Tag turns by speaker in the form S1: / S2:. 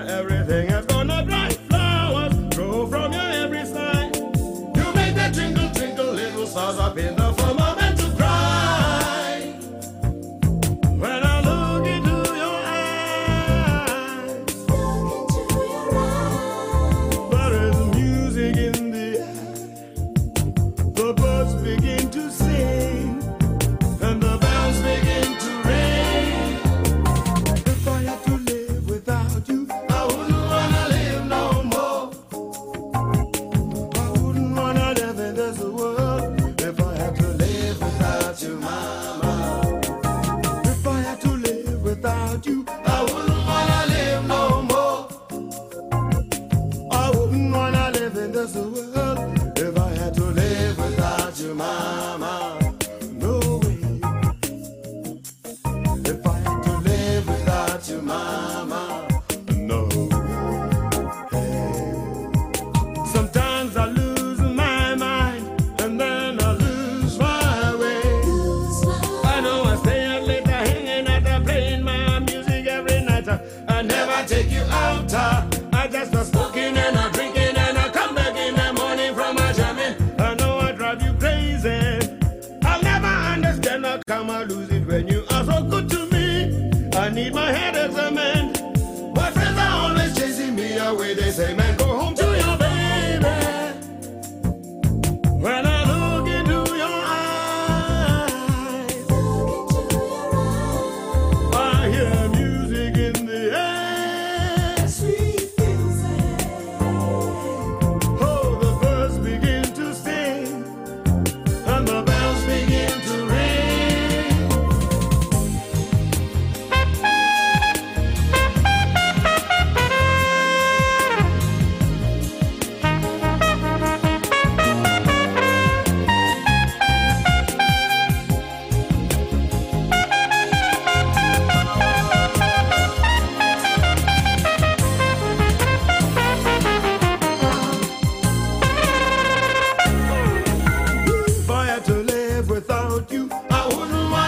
S1: everything is gonna bright Flowers grow from your every side. You make that twinkle, twinkle, little stars up in the take you out. Uh, I just was smoking and I drinking and I come back in the morning from my jamming. I know I drive you crazy. I'll never understand how come I lose it when you are so good to me. I need my head examined. live without you. I wouldn't want.